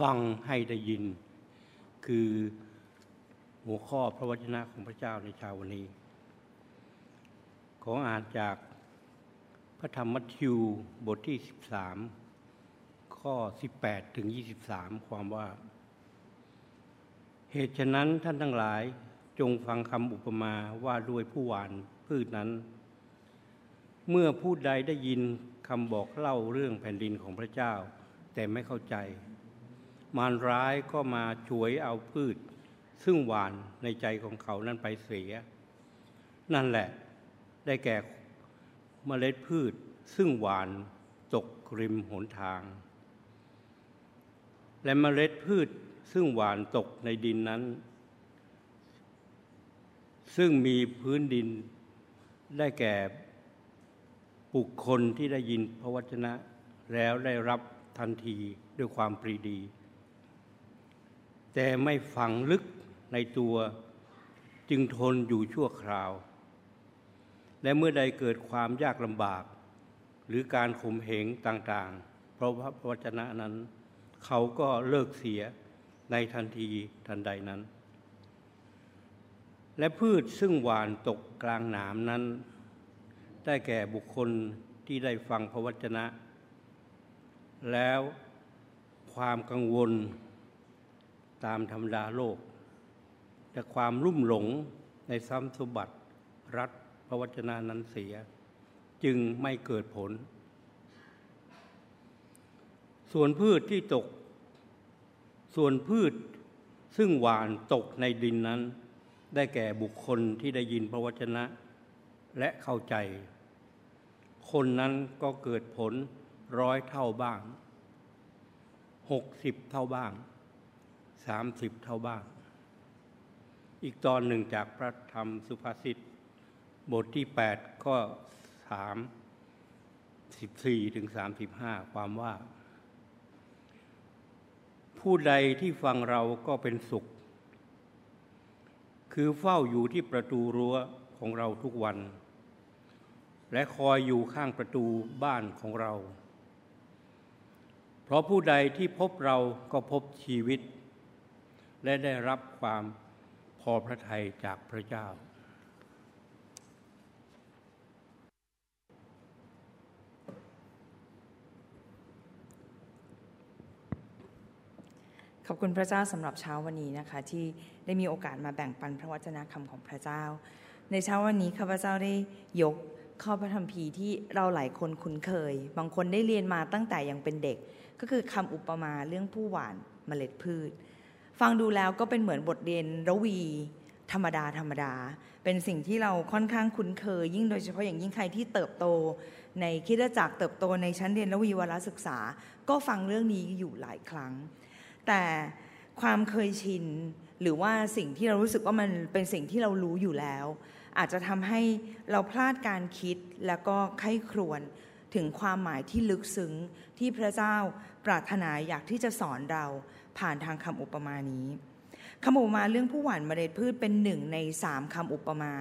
ฟังให้ได้ยิน คือหัวข้อพระวจนะของพระเจ้าในเช้าวันนี้ ขออ่านจากพระธรรมมัทธิวบทที่ 13 ข้อ 18 ถึง 23 ความว่า เหตุฉะนั้นท่านทั้งหลายจงฟังคำอุปมาว่าด้วยผู้หวานพืชนั้น เมื่อผู้ใดได้ยินคำบอกเล่าเรื่องแผ่นดินของพระเจ้า แต่ไม่เข้าใจ มารร้ายก็มาช่วยเอาพืช ซึ่งหวานในใจของเขานั้นไปเสีย นั่นแหละได้แก่เมล็ดพืช ซึ่งหวานตกริมหนทาง และเมล็ดพืชซึ่งหวานตกในดินนั้น ซึ่งมีพื้นดินได้แก่บุคคลที่ได้ยินพระวจนะ แล้วได้รับทันทีด้วยความปรีดี แต่ไม่ฝังลึกในตัวจึงทนอยู่ชั่วคราว และเมื่อใดเกิดความยากลำบาก หรือการข่มเหงต่างๆ เพราะพระวจนะนั้น เขาก็เลิกเสียในทันทีทันใดนั้น และพืชซึ่งหวานตกกลางหนามนั้น ได้แก่บุคคลที่ได้ฟังพระวจนะ แล้วความกังวล ตามธรรมดาโลก แต่ความรุ่มหลงในทรัพย์สมบัติรัฐพระวจนะนั้นเสีย จึงไม่เกิดผล ส่วนพืชที่ตก ส่วนพืชซึ่งหวานตกในดินนั้น ได้แก่บุคคลที่ได้ยินพระวจนะและเข้าใจ คนนั้นก็เกิดผลร้อยเท่าบ้างหกสิบเท่าบ้าง สามสิบเท่าบ้าง อีกตอนหนึ่งจากพระธรรมสุภาษิตบทที่แปดข้อสามสิบสี่ถึงสามสิบห้าความว่า ผู้ใดที่ฟังเราก็เป็นสุข คือเฝ้าอยู่ที่ประตูรั้วของเราทุกวัน และคอยอยู่ข้างประตูบ้านของเรา เพราะผู้ใดที่พบเราก็พบชีวิต และได้รับความพอพระทัยจากพระเจ้า ขอบคุณพระเจ้าสำหรับเช้าวันนี้นะคะ ที่ได้มีโอกาสมาแบ่งปันพระวจนะคำของพระเจ้า ในเช้าวันนี้ข้าพเจ้าได้ยกข้อพระธรรมภีที่เราหลายคนคุ้นเคย บางคนได้เรียนมาตั้งแต่ยังเป็นเด็ก ก็คือคำอุปมาเรื่องผู้หวานเมล็ดพืช ฟังดูแล้วก็เป็นเหมือนบทเรียนระวีธรรมดาธรรมดา เป็นสิ่งที่เราค่อนข้างคุ้นเคย ยิ่งโดยเฉพาะอย่างยิ่งใครที่เติบโต ในคิดจักรเติบโตในชั้นเรียนระวีวารศึกษา ก็ฟังเรื่องนี้อยู่หลายครั้ง แต่ความเคยชินหรือว่าสิ่งที่เรารู้สึกว่ามันเป็นสิ่งที่เรารู้อยู่แล้ว อาจจะทำให้เราพลาดการคิดแล้วก็ไข้ครวนถึงความหมายที่ลึกซึ้งที่พระเจ้าปรารถนาอยากที่จะสอนเรา ผ่านทางคำอุปมานี้คำอุปมาเรื่องผู้หว่านเมล็ดพืชเป็นหนึ่งในสามคำอุปมา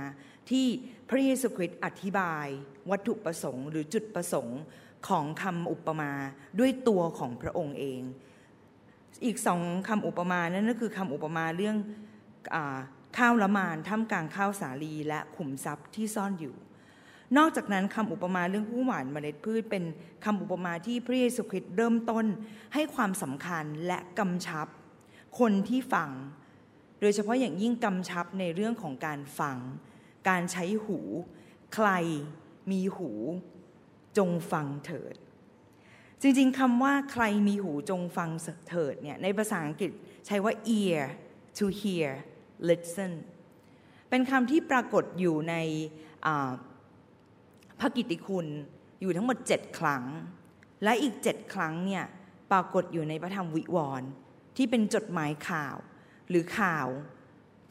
ที่พระเยซูคริสต์อธิบาย วัตถุประสงค์ หรือจุดประสงค์ของคำอุปมาด้วยตัวของพระองค์เอง อีกสองคำอุปมานั่นก็คือคำอุปมาเรื่องอข้าวละมานท่ามกลางข้าวสาลีและขุมทรัพย์ที่ซ่อนอยู่ นอกจากนั้นคำอุปมาเรื่องผู้หว่านเมล็ดพืชเป็นคำอุปมาที่พระเยซูคริสต์เริ่มต้นให้ความสำคัญและกำชับ คนที่ฟัง โดยเฉพาะอย่างยิ่งกำชับในเรื่องของการฟัง การใช้หู ใครมีหู จงฟังเถิด จริงๆคำว่าใครมีหูจงฟังเถิดเนี่ยในภาษาอังกฤษใช้ว่า ear to hear listen เป็นคำที่ปรากฏอยู่ใน พระกิติคุณอยู่ทั้งหมดเจ็ดครั้ง และอีกเจ็ดครั้งเนี่ยปรากฏอยู่ในพระธรรมวิวรณ์ที่เป็นจดหมายข่าวหรือข่าว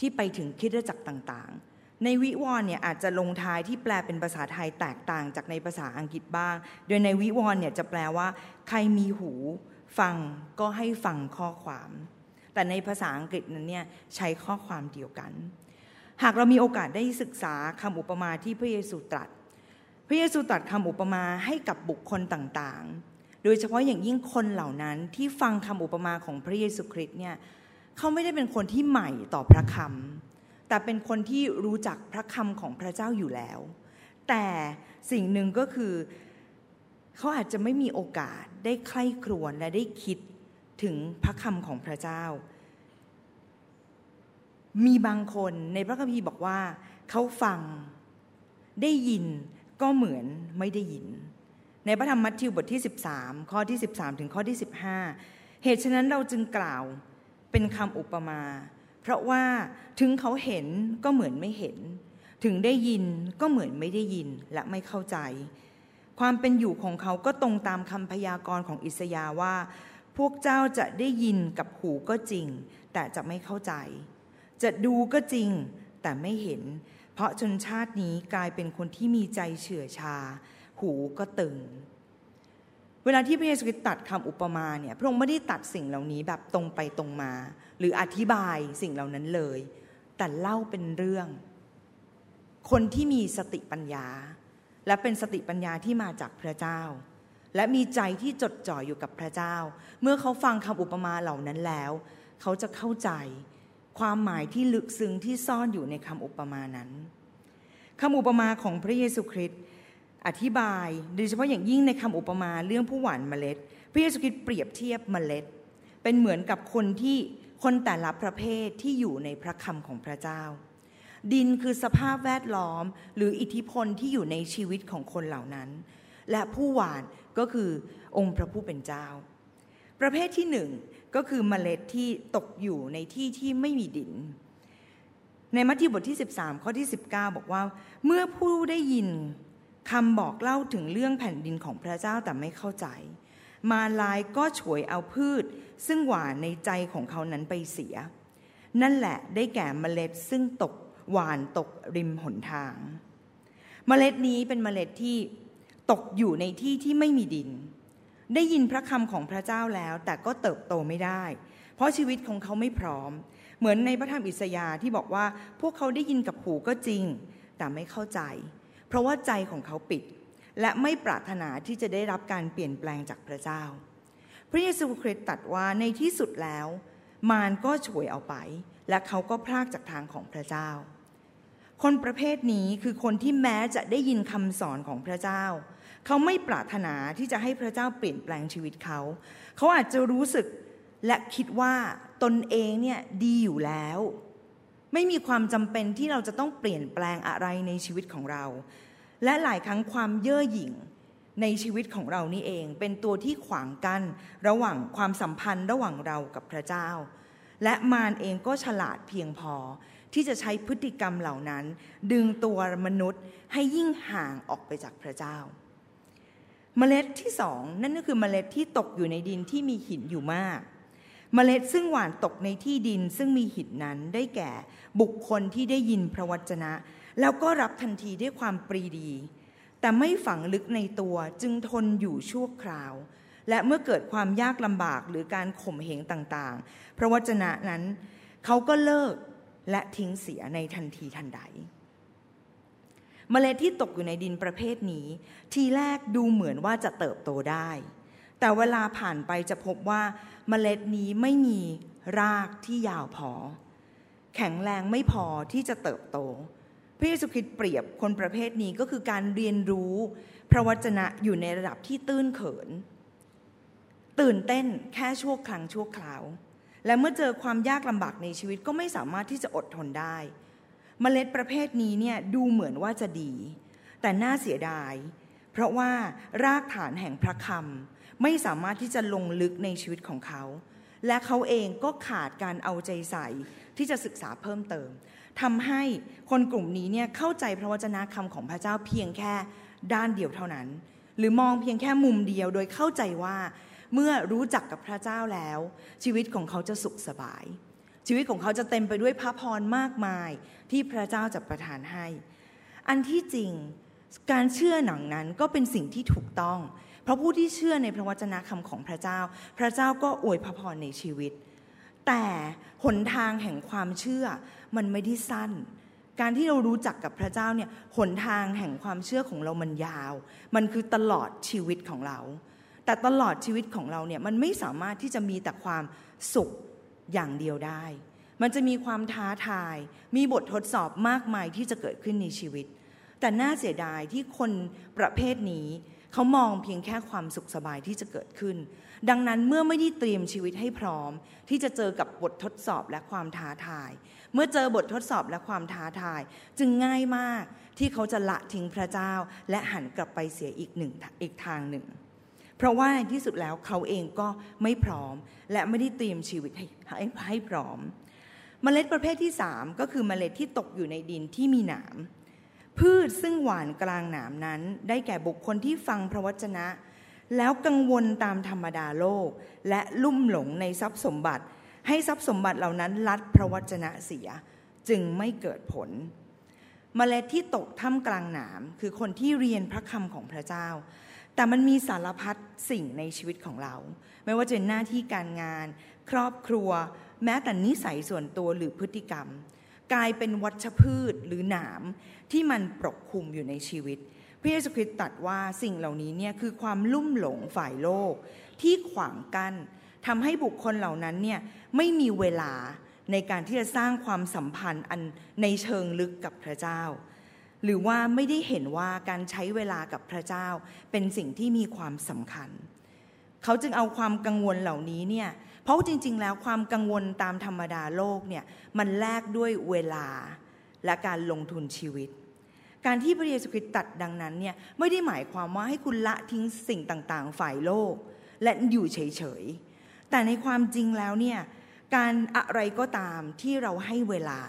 ที่ไปถึงคิดจักรต่างๆ ในวิวรณ์เนี่ยอาจจะลงท้ายที่แปลเป็นภาษาไทยแตกต่างจากในภาษาอังกฤษบ้าง โดยในวิวรณ์เนี่ยจะแปลว่า ใครมีหูฟังก็ให้ฟังข้อความ แต่ในภาษาอังกฤษนั้นเนี่ยใช้ข้อความเดียวกัน หากเรามีโอกาสได้ศึกษาคำอุปมาที่พระเยซูตรัส พระเยซูตรัสคำอุปมาให้กับบุคคลต่างๆ โดยเฉพาะอย่างยิ่งคนเหล่านั้นที่ฟังคำอุปมาของพระเยซูคริสต์เนี่ยเขาไม่ได้เป็นคนที่ใหม่ต่อพระคำแต่เป็นคนที่รู้จักพระคำของพระเจ้าอยู่แล้ว แต่สิ่งหนึ่งก็คือเขาอาจจะไม่มีโอกาสได้ใคร่ครวญและได้คิดถึงพระคำของพระเจ้า มีบางคนในพระคัมภีร์บอกว่าเขาฟังได้ยิน ก็เหมือนไม่ได้ยิน ในพระธรรมมัทธิวบทที่ 13 ข้อที่ 13 ถึงข้อที่ 15 เหตุฉะนั้นเราจึงกล่าวเป็นคำอุปมา เพราะว่าถึงเขาเห็นก็เหมือนไม่เห็น ถึงได้ยินก็เหมือนไม่ได้ยินและไม่เข้าใจ ความเป็นอยู่ของเขาก็ตรงตามคำพยากรณ์ของอิสยาว่า พวกเจ้าจะได้ยินกับหูก็จริง แต่จะไม่เข้าใจ จะดูก็จริงแต่ไม่เห็น เพราะชนชาตินี้กลายเป็นคนที่มีใจเฉื่อยชา หูก็ตึง เวลาที่พระเยซูคริสต์ตัดคำอุปมาเนี่ยพระองค์ไม่ได้ตัดสิ่งเหล่านี้แบบตรงไปตรงมา หรืออธิบายสิ่งเหล่านั้นเลย แต่เล่าเป็นเรื่อง คนที่มีสติปัญญา และเป็นสติปัญญาที่มาจากพระเจ้าและมีใจที่จดจ่ออยู่กับพระเจ้า เมื่อเขาฟังคำอุปมาเหล่านั้นแล้ว เขาจะเข้าใจ ความหมายที่ลึกซึ้งที่ซ่อนอยู่ในคำอุปมานั้นคำอุปมาของพระเยซูคริสต์อธิบายโดยเฉพาะอย่างยิ่งในคำอุปมาเรื่องผู้หว่านเมล็ด พระเยซูคริสต์เปรียบเทียบเมล็ด เป็นเหมือนกับคนที่คนแต่ละประเภทที่อยู่ในพระคำของพระเจ้า ดินคือสภาพแวดล้อมหรืออิทธิพลที่อยู่ในชีวิตของคนเหล่านั้น และผู้หว่านก็คือองค์พระผู้เป็นเจ้า ประเภทที่หนึ่ง ก็คือเมล็ดที่ตกอยู่ในที่ที่ไม่มีดิน ในมัทธิวบทที่ 13 ข้อที่ 19 บอกว่า เมื่อผู้ได้ยินคำบอกเล่าถึงเรื่องแผ่นดินของพระเจ้าแต่ไม่เข้าใจ มาลายก็ฉวยเอาพืช ซึ่งหวานในใจของเขานั้นไปเสีย นั่นแหละได้แก่เมล็ดซึ่งตกหวานตกริมหนทาง เมล็ดนี้เป็นเมล็ดที่ตกอยู่ในที่ที่ไม่มีดิน ได้ยินพระคำของพระเจ้าแล้ว แต่ก็เติบโตไม่ได้ เพราะชีวิตของเขาไม่พร้อม เหมือนในพระธรรมอิสยาห์ที่บอกว่าพวกเขาได้ยินกับหูก็จริง แต่ไม่เข้าใจ เพราะว่าใจของเขาปิด และไม่ปรารถนาที่จะได้รับการเปลี่ยนแปลงจากพระเจ้า พระเยซูคริสต์ตรัสว่าในที่สุดแล้ว มารก็ฉวยเอาไป และเขาก็พลากจากทางของพระเจ้า คนประเภทนี้คือคนที่แม้จะได้ยินคำสอนของพระเจ้า เขาไม่ปรารถนาที่จะให้พระเจ้าเปลี่ยนแปลงชีวิตเขา เขาอาจจะรู้สึกและคิดว่าตนเองเนี่ยดีอยู่แล้ว ไม่มีความจำเป็นที่เราจะต้องเปลี่ยนแปลงอะไรในชีวิตของเรา และหลายครั้งความเย่อหยิ่งในชีวิตของเรานี่เอง เป็นตัวที่ขวางกั้นระหว่างความสัมพันธ์ระหว่างเรากับพระเจ้า และมารเองก็ฉลาดเพียงพอที่จะใช้พฤติกรรมเหล่านั้น ดึงตัวมนุษย์ให้ยิ่งห่างออกไปจากพระเจ้า เมล็ดที่สองนั่นก็คือเมล็ดที่ตกอยู่ในดินที่มีหินอยู่มาก เมล็ดซึ่งหว่านตกในที่ดินซึ่งมีหินนั้นได้แก่บุคคลที่ได้ยินพระวจนะ แล้วก็รับทันทีด้วยความปรีดี แต่ไม่ฝังลึกในตัวจึงทนอยู่ชั่วคราว และเมื่อเกิดความยากลำบากหรือการข่มเหงต่างๆ พระวจนะนั้นเขาก็เลิกและทิ้งเสียในทันทีทันใด เมล็ดที่ตกอยู่ในดินประเภทนี้ ทีแรกดูเหมือนว่าจะเติบโตได้ แต่เวลาผ่านไปจะพบว่าเมล็ดนี้ไม่มีรากที่ยาวพอ แข็งแรงไม่พอที่จะเติบโต พระเยซูคริสต์เปรียบคนประเภทนี้ก็คือการเรียนรู้พระวจนะอยู่ในระดับที่ตื้นเขิน ตื่นเต้นแค่ชั่วครั้งชั่วคราว และเมื่อเจอความยากลำบากในชีวิตก็ไม่สามารถที่จะอดทนได้ เมล็ดประเภทนี้เนี่ยดูเหมือนว่าจะดี แต่น่าเสียดาย เพราะว่ารากฐานแห่งพระคำไม่สามารถที่จะลงลึกในชีวิตของเขา และเขาเองก็ขาดการเอาใจใส่ที่จะศึกษาเพิ่มเติมทำให้คนกลุ่มนี้เนี่ยเข้าใจพระวจนะคำของพระเจ้าเพียงแค่ด้านเดียวเท่านั้น หรือมองเพียงแค่มุมเดียวโดยเข้าใจว่าเมื่อรู้จักกับพระเจ้าแล้ว ชีวิตของเขาจะสุขสบาย ชีวิตของเขาจะเต็มไปด้วยพระพรมากมายที่พระเจ้าจะประทานให้ อันที่จริงการเชื่อหนังนั้นก็เป็นสิ่งที่ถูกต้อง เพราะผู้ที่เชื่อในพระวจนะคำของพระเจ้า พระเจ้าก็อวยพระพรในชีวิต แต่หนทางแห่งความเชื่อมันไม่ได้สั้น การที่เรารู้จักกับพระเจ้าเนี่ยหนทางแห่งความเชื่อของเรามันยาว มันคือตลอดชีวิตของเรา แต่ตลอดชีวิตของเราเนี่ยมันไม่สามารถที่จะมีแต่ความสุข อย่างเดียวได้ มันจะมีความท้าทาย มีบททดสอบมากมายที่จะเกิดขึ้นในชีวิต แต่น่าเสียดายที่คนประเภทนี้เขามองเพียงแค่ความสุขสบายที่จะเกิดขึ้น ดังนั้นเมื่อไม่ได้เตรียมชีวิตให้พร้อม ที่จะเจอกับบททดสอบและความท้าทาย เมื่อเจอบททดสอบและความท้าทาย จึงง่ายมากที่เขาจะละทิ้งพระเจ้า และหันกลับไปเสียอีกหนึ่งอีกทางหนึ่ง เพราะว่าในที่สุดแล้วเขาเองก็ไม่พร้อม และไม่ได้เตรียมชีวิตให้ให้ให้พร้อม เมล็ดประเภทที่สามก็คือเมล็ดที่ตกอยู่ในดินที่มีหนามพืชซึ่งหวานกลางหนามนั้น ได้แก่บุคคลที่ฟังพระวจนะ แล้วกังวลตามธรรมดาโลก และลุ่มหลงในทรัพย์สมบัติ ให้ทรัพย์สมบัติเหล่านั้นลัดพระวจนะเสีย จึงไม่เกิดผลเมล็ดที่ตกท่ามกลางหนามคือคนที่เรียนพระคำของพระเจ้า แต่มันมีสารพัดสิ่งในชีวิตของเรา ไม่ว่าจะเป็นหน้าที่การงาน ครอบครัว แม้แต่นิสัยส่วนตัวหรือพฤติกรรม กลายเป็นวัชพืชหรือหนามที่มันปกคลุมอยู่ในชีวิต พระเยซูคริสต์ตรัสว่าสิ่งเหล่านี้เนี่ยคือความลุ่มหลงฝ่ายโลก ที่ขวางกั้นทำให้บุคคลเหล่านั้นเนี่ยไม่มีเวลาในการที่จะสร้างความสัมพันธ์อันในเชิงลึกกับพระเจ้า หรือว่าไม่ได้เห็นว่าการใช้เวลากับพระเจ้าเป็นสิ่งที่มีความสำคัญ เขาจึงเอาความกังวลเหล่านี้เนี่ยเพราะจริง ๆ แล้วความกังวลตามธรรมดาโลกเนี่ยมันแลกด้วยเวลาและการลงทุนชีวิต การที่พระเยซูคริสต์ตัดดังนั้นเนี่ยไม่ได้หมายความว่าให้คุณละทิ้งสิ่งต่างๆ ฝ่ายโลก และอยู่เฉยๆแต่ในความจริงแล้วเนี่ยการอะไรก็ตามที่เราให้เวลา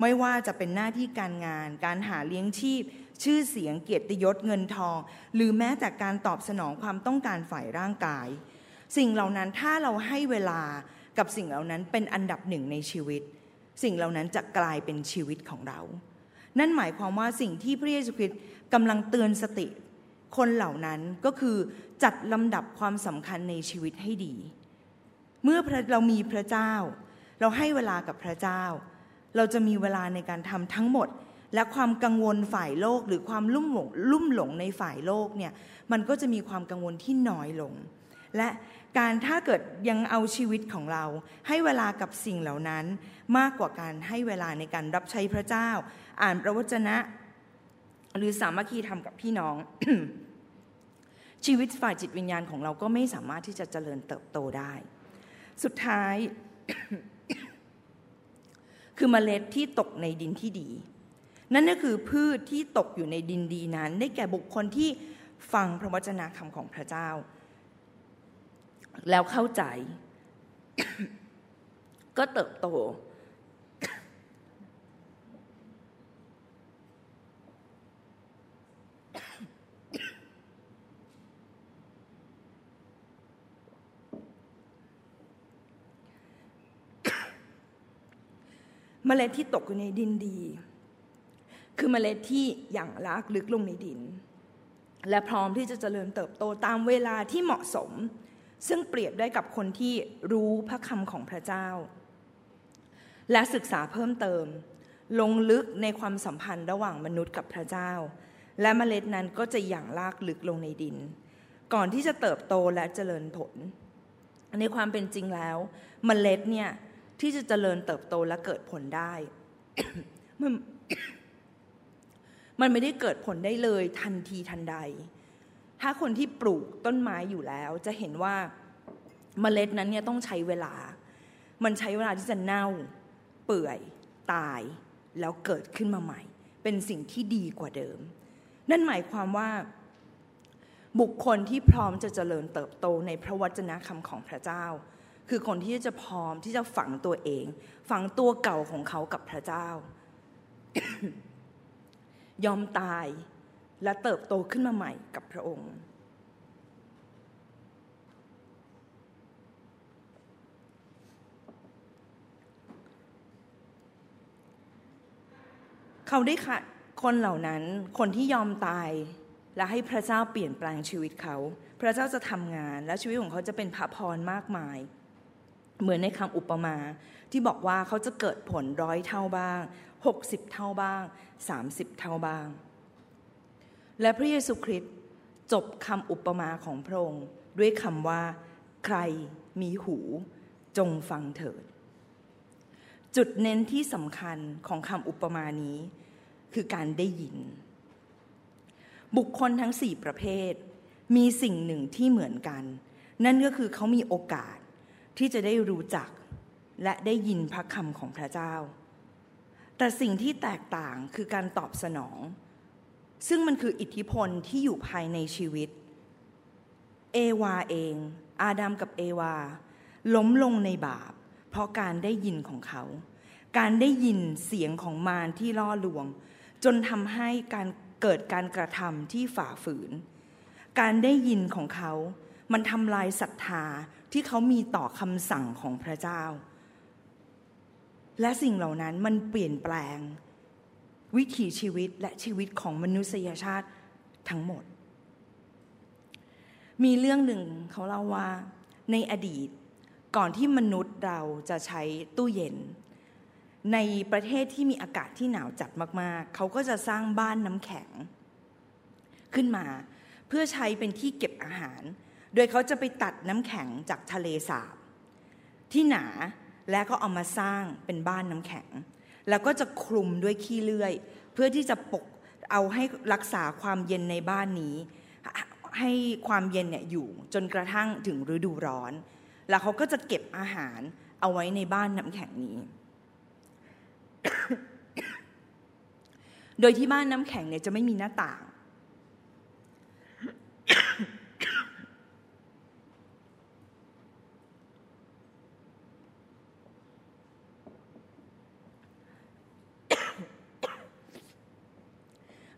ไม่ว่าจะเป็นหน้าที่การงาน การหาเลี้ยงชีพ ชื่อเสียงเกียรติยศเงินทอง หรือแม้แต่การตอบสนองความต้องการฝ่ายร่างกาย สิ่งเหล่านั้นถ้าเราให้เวลากับสิ่งเหล่านั้นเป็นอันดับหนึ่งในชีวิต สิ่งเหล่านั้นจะกลายเป็นชีวิตของเรา นั่นหมายความว่าสิ่งที่พระเยซูคริสต์กำลังเตือนสติ คนเหล่านั้นก็คือจัดลำดับความสำคัญในชีวิตให้ดี เมื่อเรามีพระเจ้า เราให้เวลากับพระเจ้า เราจะมีเวลาในการทำทั้งหมด และความกังวลฝ่ายโลกหรือความลุ่มหลงลุ่มหลงในฝ่ายโลกเนี่ยมันก็จะมีความกังวลที่น้อยลง และการถ้าเกิดยังเอาชีวิตของเรา ให้เวลากับสิ่งเหล่านั้น มากกว่าการให้เวลาในการรับใช้พระเจ้า อ่านพระวจนะ หรือสามัคคีทำกับพี่น้อง ชีวิตฝ่ายจิตวิญญาณของเราก็ไม่สามารถที่จะเจริญเติบโตได้ สุดท้าย คือเมล็ดที่ตกในดินที่ดี นั่นก็คือพืชที่ตกอยู่ในดินดีนั้น ได้แก่บุคคลที่ฟังพระวจนะคำของพระเจ้า แล้วเข้าใจ ก็เติบโต มล็ดที่ตกอยู่ในดินดี คือเมล็ดที่อย่างลากลึกลงในดิน และพร้อมที่จะเจริญเติบโตตามเวลาที่เหมาะสม ซึ่งเปรียบได้กับคนที่รู้พระคำของพระเจ้า และศึกษาเพิ่มเติม ลงลึกในความสัมพันธ์ระหว่างมนุษย์กับพระเจ้า และเมล็ดนั้นก็จะอย่างลากลึกลงในดิน ก่อนที่จะเติบโตและเจริญผล ในความเป็นจริงแล้ว เมล็ดเนี่ย ที่จะเจริญเติบโตและเกิดผลได้ มันมันไม่ได้เกิดผลได้เลยทันทีทันใด ถ้าคนที่ปลูกต้นไม้อยู่แล้ว จะเห็นว่าเมล็ดนั้นเนี่ยต้องใช้เวลา มันใช้เวลาที่จะเน่า เปื่อย ตาย แล้วเกิดขึ้นมาใหม่ เป็นสิ่งที่ดีกว่าเดิม นั่นหมายความว่า บุคคลที่พร้อมจะเจริญเติบโตในพระวจนะคำของพระเจ้า คือคนที่จะพร้อมที่จะฝังตัวเอง ฝังตัวเก่าของเขากับพระเจ้า ยอมตายและเติบโตขึ้นมาใหม่กับพระองค์เขาได้ค่ะคนเหล่านั้นคนที่ยอมตายและให้พระเจ้าเปลี่ยนแปลงชีวิตเขา พระเจ้าจะทำงานและชีวิตของเขาจะเป็นพระพรมากมาย เหมือนในคำอุปมาที่บอกว่าเขาจะเกิดผลร้อยเท่าบ้างหกสิบเท่าบ้างสามสิบเท่าบ้าง และพระเยซูคริสต์จบคำอุปมาของพระองค์ด้วยคำว่า ใครมีหู จงฟังเถิด จุดเน้นที่สำคัญของคำอุปมานี้ คือการได้ยิน บุคคลทั้งสี่ประเภท มีสิ่งหนึ่งที่เหมือนกัน นั่นก็คือเขามีโอกาส ที่จะได้รู้จักและได้ยินพระคำของพระเจ้า แต่สิ่งที่แตกต่างคือการตอบสนอง ซึ่งมันคืออิทธิพลที่อยู่ภายในชีวิต เอวาเอง อาดัมกับเอวา ล้มลงในบาป เพราะการได้ยินของเขา การได้ยินเสียงของมารที่ล่อลวง จนทำให้การเกิดการกระทำที่ฝ่าฝืน การได้ยินของเขา มันทำลายศรัทธา ที่เขามีต่อคำสั่งของพระเจ้า และสิ่งเหล่านั้นมันเปลี่ยนแปลง วิถีชีวิตและชีวิตของมนุษยชาติทั้งหมด มีเรื่องหนึ่งเขาเล่าว่าในอดีตก่อนที่มนุษย์เราจะใช้ตู้เย็น ในประเทศที่มีอากาศที่หนาวจัดมากๆ เขาก็จะสร้างบ้านน้ำแข็ง ขึ้นมาเพื่อใช้เป็นที่เก็บอาหาร โดยเขาจะไปตัดน้ำแข็งจากทะเลสาบ ที่หนาและก็เอามาสร้างเป็นบ้านน้ำแข็ง แล้วก็จะคลุมด้วยขี้เลื่อย เพื่อที่จะปกเอาให้รักษาความเย็นในบ้านนี้ ให้ความเย็นเนี่ยอยู่จนกระทั่งถึงฤดูร้อน แล้วเขาก็จะเก็บอาหารเอาไว้ในบ้านน้ำแข็งนี้ โดยที่บ้านน้ำแข็งเนี่ยจะไม่มีหน้าต่าง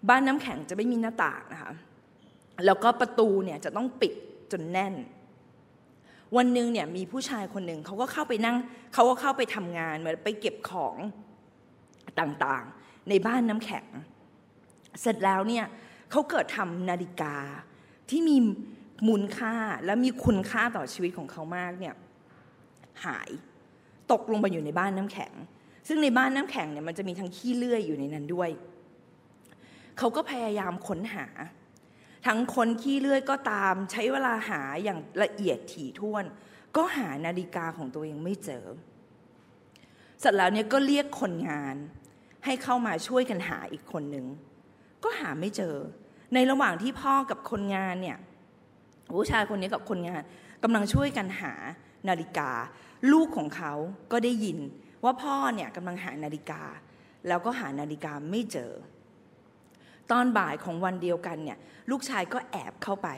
บ้านน้ำแข็งจะไม่มีหน้าต่างนะคะ แล้วก็ประตูเนี่ยจะต้องปิดจนแน่น วันหนึ่งเนี่ยมีผู้ชายคนหนึ่งเขาก็เข้าไปนั่งเขาก็เข้าไปทำงานเหมือนไปเก็บของต่างๆ ในบ้านน้ำแข็ง เสร็จแล้วเนี่ยเขาเกิดทำนาฬิกาที่มีมูลค่าและมีคุณค่าต่อชีวิตของเขามากเนี่ยหายตกลงไปอยู่ในบ้านน้ำแข็ง ซึ่งในบ้านน้ำแข็งเนี่ยมันจะมีทั้งขี้เลื่อยอยู่ในนั้นด้วย เขาก็พยายามค้นหา ทั้งคนขี้เลื่อยก็ตามใช้เวลาหาอย่างละเอียดถี่ถ้วน ก็หานาฬิกาของตัวเองไม่เจอเสร็จแล้วเนี่ยก็เรียกคนงาน ให้เข้ามาช่วยกันหาอีกคนหนึ่งก็หาไม่เจอ ในระหว่างที่พ่อกับคนงานเนี่ยผู้ชายคนนี้กับคนงานกำลังช่วยกันหานาฬิกา ลูกของเขาก็ได้ยินว่าพ่อเนี่ยกำลังหานาฬิกา แล้วก็หานาฬิกาไม่เจอ ตอนบ่ายของวันเดียวกันเนี่ยลูกชายก็แอบเข้าไป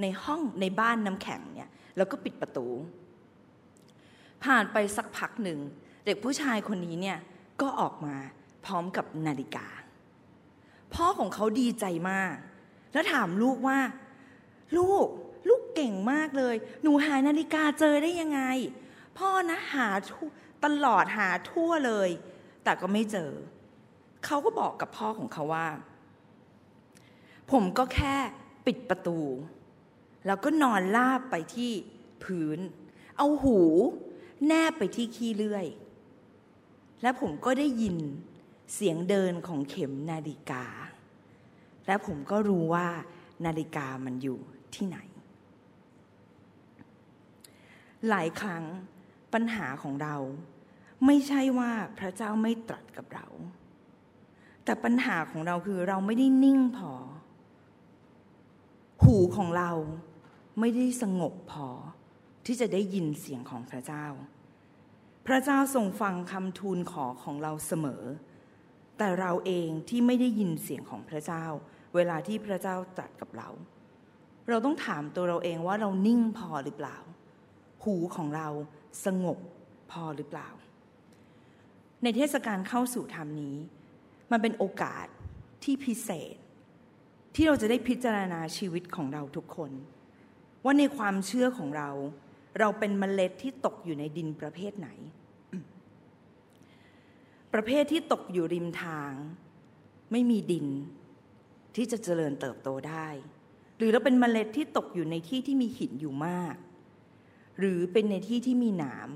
ในห้องในบ้านน้ำแข็งเนี่ยแล้วก็ปิดประตู ผ่านไปสักพักหนึ่ง เด็กผู้ชายคนนี้เนี่ยก็ออกมาพร้อมกับนาฬิกา พ่อของเขาดีใจมาก แล้วถามลูกว่า ลูกลูกเก่งมากเลย หนูหานาฬิกาเจอได้ยังไง พ่อนะหาตลอดหาทั่วเลย แต่ก็ไม่เจอ เขาก็บอกกับพ่อของเขาว่า ผมก็แค่ปิดประตู แล้วก็นอนลาบไปที่พื้น เอาหูแนบไปที่ขี้เลื่อย และผมก็ได้ยินเสียงเดินของเข็มนาฬิกา และผมก็รู้ว่านาฬิกามันอยู่ที่ไหน หลายครั้งปัญหาของเรา ไม่ใช่ว่าพระเจ้าไม่ตรัสกับเรา แต่ปัญหาของเราคือเราไม่ได้นิ่งพอ หูของเราไม่ได้สงบพอที่จะได้ยินเสียงของพระเจ้า พระเจ้าทรงฟังคำทูลขอของเราเสมอ แต่เราเองที่ไม่ได้ยินเสียงของพระเจ้า เวลาที่พระเจ้าตรัสกับเรา เราต้องถามตัวเราเองว่าเรานิ่งพอหรือเปล่า หูของเราสงบพอหรือเปล่า ในเทศกาลเข้าสู่ธรรมนี้ มันเป็นโอกาสที่พิเศษ ที่เราจะได้พิจารณาชีวิตของเราทุกคน ว่าในความเชื่อของเรา เราเป็นเมล็ดที่ตกอยู่ในดินประเภทไหน ประเภทที่ตกอยู่ริมทาง ไม่มีดินที่จะเจริญเติบโตได้ หรือเราเป็นเมล็ดที่ตกอยู่ในที่ที่มีหินอยู่มาก หรือเป็นในที่ที่มีหนาม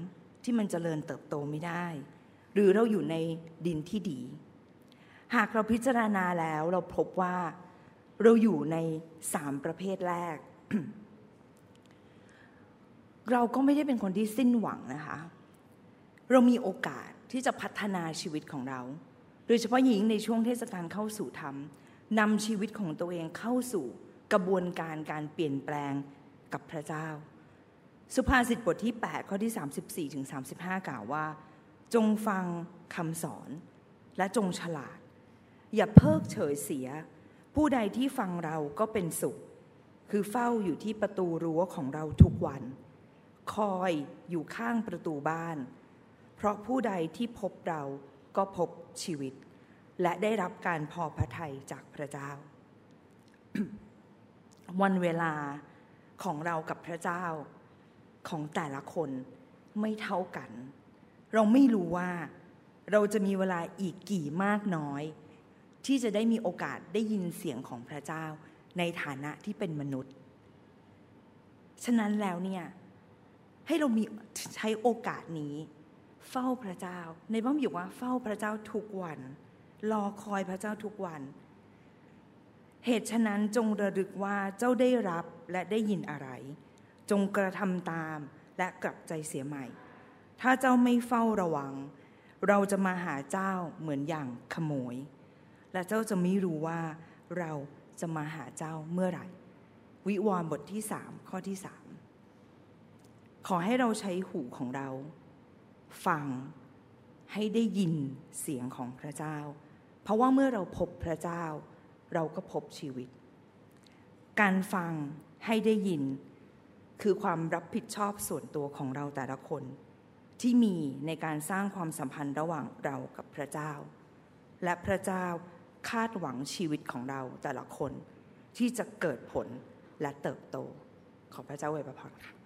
ที่มันเจริญเติบโตไม่ได้ หรือเราอยู่ในดินที่ดี หากเราพิจารณาแล้วเราพบว่า เราอยู่ในสามประเภทแรก เราก็ไม่ได้เป็นคนที่สิ้นหวังนะคะ เรามีโอกาสที่จะพัฒนาชีวิตของเรา โดยเฉพาะหญิงในช่วงเทศกาลเข้าสู่ธรรมนำชีวิตของตัวเองเข้าสู่กระบวนการการเปลี่ยนแปลงกับพระเจ้า สุภาษิตบทที่ 8 ข้อที่ 34ถึง35 กล่าวว่า จงฟังคำสอนและจงฉลาด อย่าเพิกเฉยเสีย ผู้ใดที่ฟังเราก็เป็นสุข คือเฝ้าอยู่ที่ประตูรั้วของเราทุกวัน คอยอยู่ข้างประตูบ้าน เพราะผู้ใดที่พบเราก็พบชีวิต และได้รับการพอพระทัยจากพระเจ้า วันเวลาของเรากับพระเจ้าของแต่ละคนไม่เท่ากัน เราไม่รู้ว่าเราจะมีเวลาอีกกี่มากน้อย ที่จะได้มีโอกาสได้ยินเสียงของพระเจ้าในฐานะที่เป็นมนุษย์ ฉะนั้นแล้วเนี่ยให้เรามีใช้โอกาสนี้ เฝ้าพระเจ้า ในบ้านอยู่ว่าเฝ้าพระเจ้าทุกวัน รอคอยพระเจ้าทุกวัน เหตุฉะนั้นจงระลึกว่าเจ้าได้รับและได้ยินอะไร จงกระทำตามและกลับใจเสียใหม่ ถ้าเจ้าไม่เฝ้าระวัง เราจะมาหาเจ้าเหมือนอย่างขโมย และเจ้าจะไม่รู้ว่าเราจะมาหาเจ้าเมื่อไหร่ วิวรณ์บทที่สามข้อที่สามขอให้เราใช้หูของเรา ฟังให้ได้ยินเสียงของพระเจ้า เพราะว่าเมื่อเราพบพระเจ้า เราก็พบชีวิต การฟังให้ได้ยิน คือความรับผิดชอบส่วนตัวของเราแต่ละคน ที่มีในการสร้างความสัมพันธ์ระหว่างเรากับพระเจ้า และพระเจ้า คาดหวังชีวิตของเราแต่ละคนที่จะเกิดผลและเติบโต ขอพระเจ้าอวยพรค่ะ